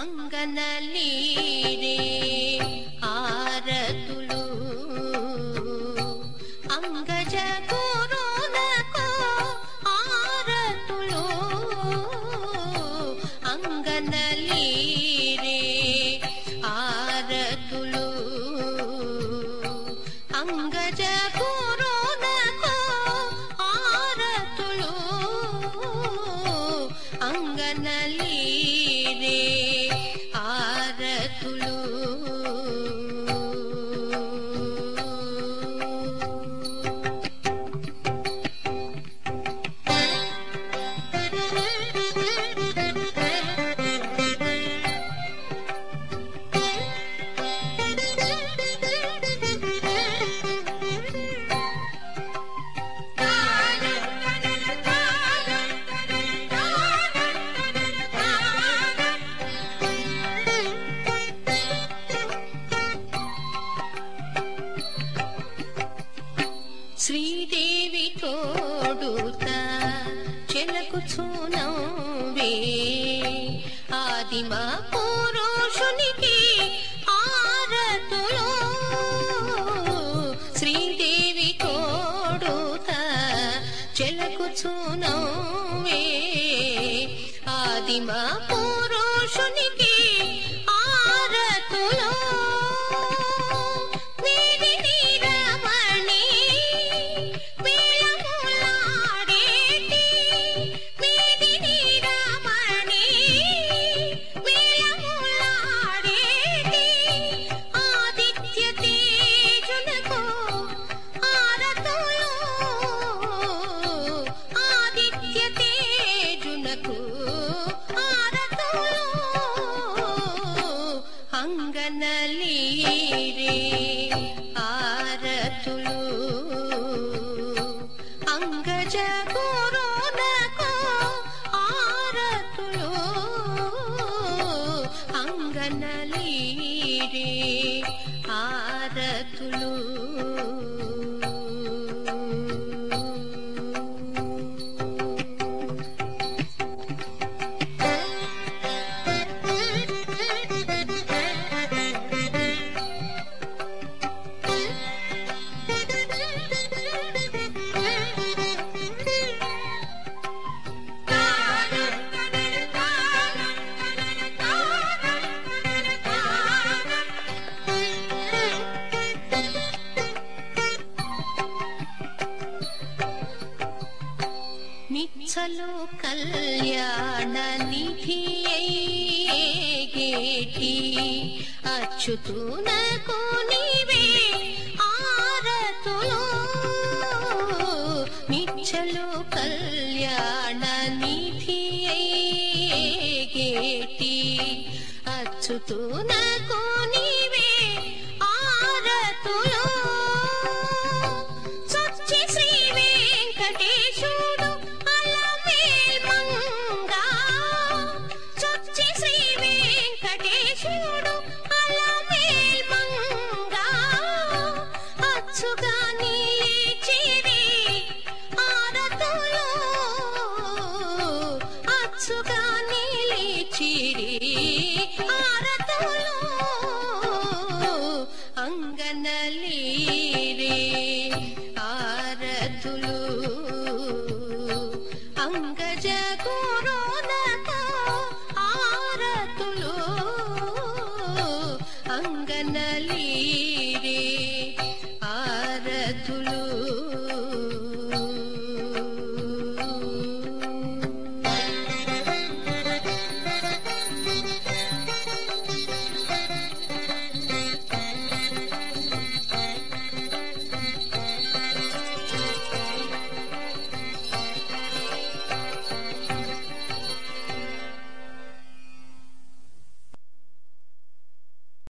అంగనలీరే ఆరతులు అంగజ గురునకు ఆరతులు అంగనలీరే ఆరతులు అంగజ గురునకు ఆరతులు అంగనలీరే ఆరతులు శ్రీదేవి తోడుత చెలకు చూనవే ఆదిమ పురుషునికి ఆరతులు. శ్రీదేవి తోడుత చెలకు చూనవే ఆదిమ పురుషునికి ఆరతులు అంగనలీరే ఆరతులు అంగజ గురునకు ఆరతులు అసలు కళ్యాణ నిధి గేటి అచ్యుతునకు నీవే ఆరతులు నిచ్చలు కళ్యాణ నిధి గేటి అచ్యుతునకు నీవే ఆరతులు